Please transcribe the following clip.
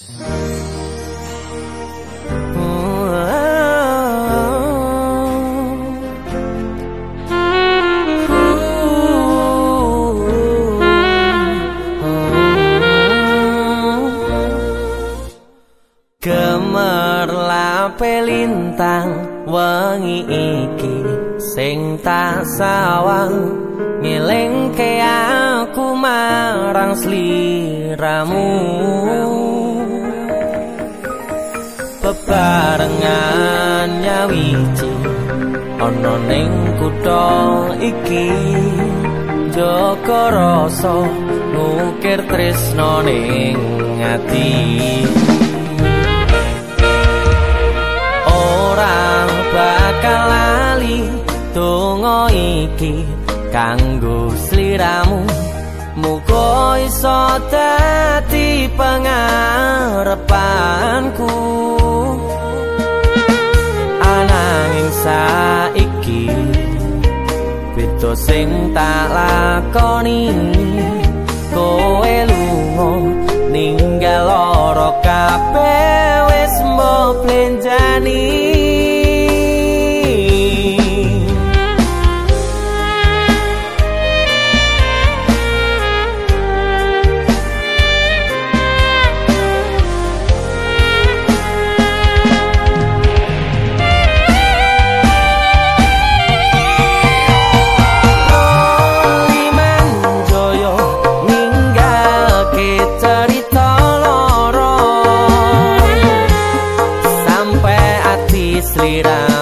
Gemerlape lintang wengi iki sing tak sawang. Ngelingke aku marang sliramu bebarengan nyawiji ana ning kutha iki joko rasa ngukir tresno ning ati. Bakal lali donga iki kanggo sliramu. Muga iso dadi pangarepanku ananging saiki beda sing tak lakoni sliramu